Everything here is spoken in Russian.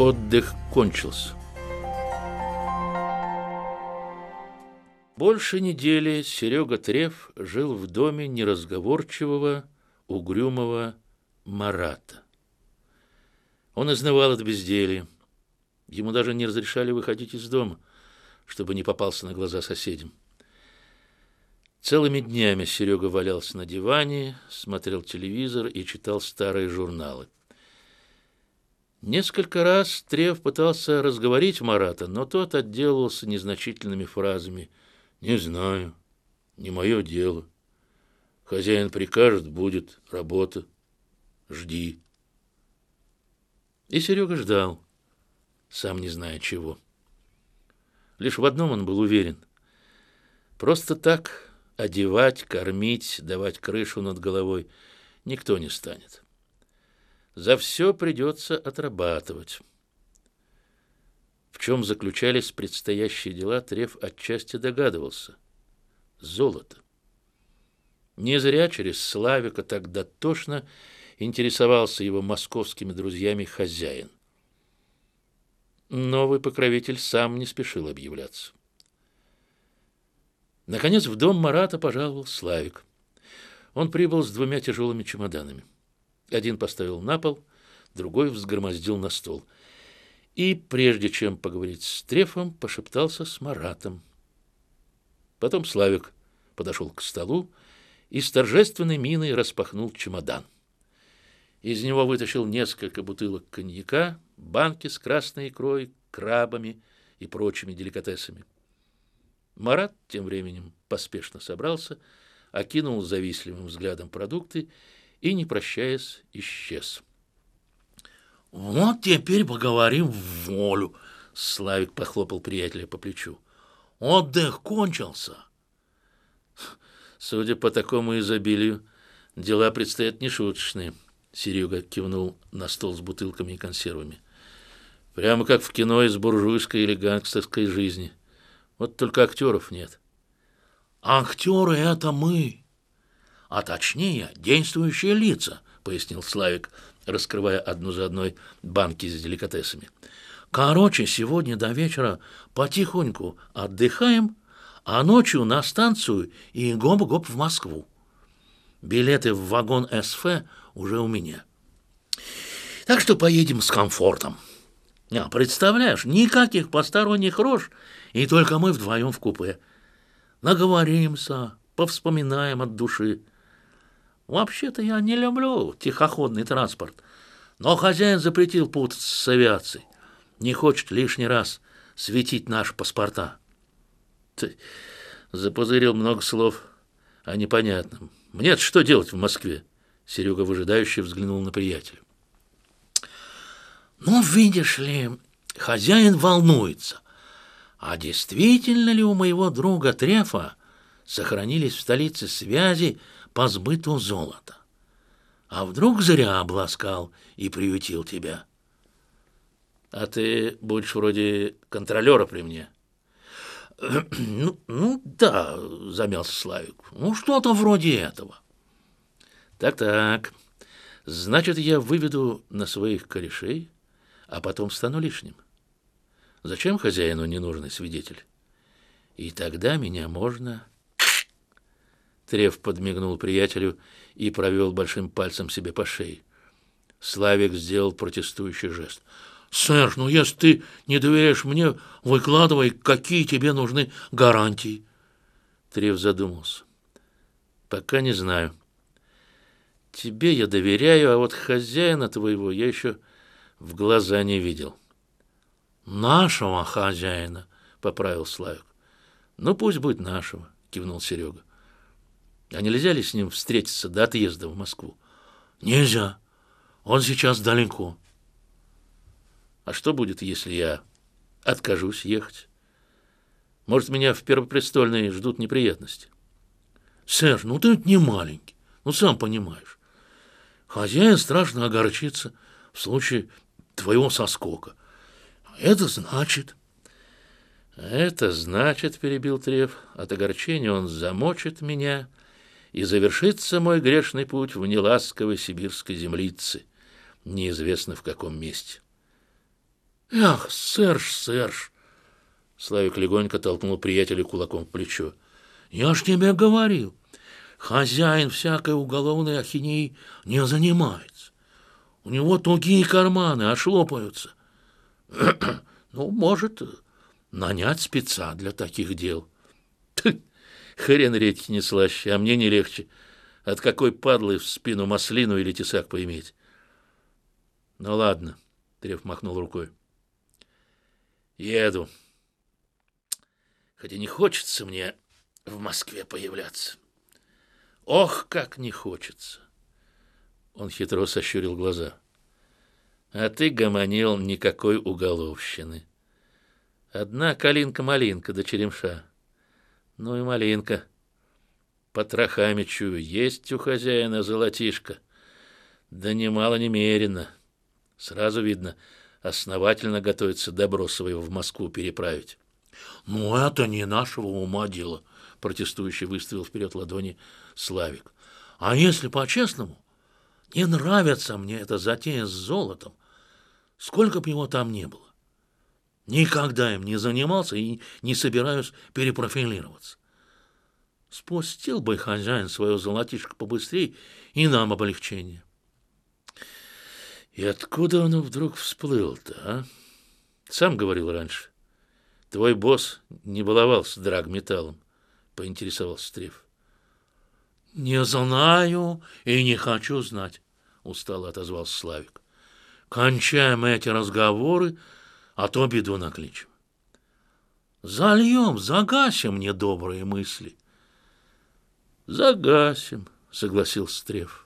Отдых кончился. Больше недели Серега Треф жил в доме неразговорчивого, угрюмого Марата. Он изнывал от безделья. Ему даже не разрешали выходить из дома, чтобы не попался на глаза соседям. Целыми днями Серега валялся на диване, смотрел телевизор и читал старые журналы. Несколько раз Трев пытался разговорить Марата, но тот отделался незначительными фразами. «Не знаю, не мое дело. Хозяин прикажет, будет работа. Жди». И Серега ждал, сам не зная чего. Лишь в одном он был уверен. Просто так одевать, кормить, давать крышу над головой никто не станет. За все придется отрабатывать. В чем заключались предстоящие дела, Треф отчасти догадывался. Золото. Не зря через Славика так дотошно интересовался его московскими друзьями хозяин. Новый покровитель сам не спешил объявляться. Наконец в дом Марата пожаловал Славик. Он прибыл с двумя тяжелыми чемоданами. Один поставил на пол, другой взгромоздил на стол. И, прежде чем поговорить с Трефом, пошептался с Маратом. Потом Славик подошел к столу и с торжественной миной распахнул чемодан. Из него вытащил несколько бутылок коньяка, банки с красной икрой, крабами и прочими деликатесами. Марат тем временем поспешно собрался, окинул завистливым взглядом продукты и, не прощаясь, исчез. «Вот теперь поговорим в волю», — Славик похлопал приятеля по плечу. «Отдых кончился». «Судя по такому изобилию, дела предстоят нешуточные», — Серега кивнул на стол с бутылками и консервами. «Прямо как в кино из буржуйской или гангстерской жизни». Вот только актеров нет. Актеры — это мы. А точнее, действующие лица, пояснил Славик, раскрывая одну за одной банки с деликатесами. Короче, сегодня до вечера потихоньку отдыхаем, а ночью на станцию и гоп-гоп в Москву. Билеты в вагон СФ уже у меня. Так что поедем с комфортом. А, представляешь, никаких посторонних рож, и только мы вдвоем в купе. Наговоримся, повспоминаем от души. Вообще-то я не люблю тихоходный транспорт, но хозяин запретил путаться с авиацией. Не хочет лишний раз светить наши паспорта. Ты запузырил много слов о непонятном. мне что делать в Москве? Серега выжидающе взглянул на приятеля. Ну, видишь ли, хозяин волнуется. А действительно ли у моего друга Трефа сохранились в столице связи по сбыту золота? А вдруг зря обласкал и приютил тебя? А ты будешь вроде контролера при мне. Ну, ну да, замялся Славик. Ну, что-то вроде этого. Так-так. Значит, я выведу на своих корешей а потом стану лишним. Зачем хозяину ненужный свидетель? И тогда меня можно... Трев подмигнул приятелю и провел большим пальцем себе по шее. Славик сделал протестующий жест. «Сэр, ну если ты не доверяешь мне, выкладывай, какие тебе нужны гарантии». Трев задумался. «Пока не знаю. Тебе я доверяю, а вот хозяина твоего я еще в глаза не видел. «Нашего хозяина», — поправил Славик. «Ну, пусть будет нашего», — кивнул Серега. «А нельзя ли с ним встретиться до отъезда в Москву?» «Нельзя. Он сейчас далеко». «А что будет, если я откажусь ехать? Может, меня в Первопрестольной ждут неприятности?» «Сэр, ну ты не маленький, ну сам понимаешь. Хозяин страшно огорчится в случае твоего соскока. Это значит... Это значит, перебил Трев, от огорчения он замочит меня, и завершится мой грешный путь в неласковой сибирской землице, неизвестно в каком месте. Эх, Серж, Серж! Славик легонько толкнул приятеля кулаком в плечо. Я ж тебе говорил, хозяин всякой уголовной ахинеи не занимается. У него тугие карманы, аж лопаются. ну, может, нанять спеца для таких дел. Хрен редьки не слаще, а мне не легче. От какой падлы в спину маслину или тесак поиметь? Ну ладно, Трев махнул рукой. Еду. Хотя не хочется мне в Москве появляться. Ох, как не хочется. Он хитро сощурил глаза. А ты гомонил никакой уголовщины. Одна калинка-малинка до черемша. Ну и малинка. Потрохами чую, есть у хозяина золотишко. Да немало немерено. Сразу видно, основательно готовится добро свое в Москву переправить. «Ну, это не нашего ума дело», — протестующий выставил вперед ладони Славик. «А если по-честному, не нравится мне эта затея с золотом, сколько бы его там ни было. Никогда им не занимался и не собираюсь перепрофилироваться. Спустил бы хозяин свое золотишко побыстрее, и нам облегчение». «И откуда оно вдруг всплыл-то, а? Сам говорил раньше». Твой босс не баловался драгметаллом, поинтересовался Стрев. Не знаю и не хочу знать, устало отозвался Славик. Кончаем эти разговоры, а то беду накличем. Зальем, загасим недобрые мысли. Загасим, согласился Стрев.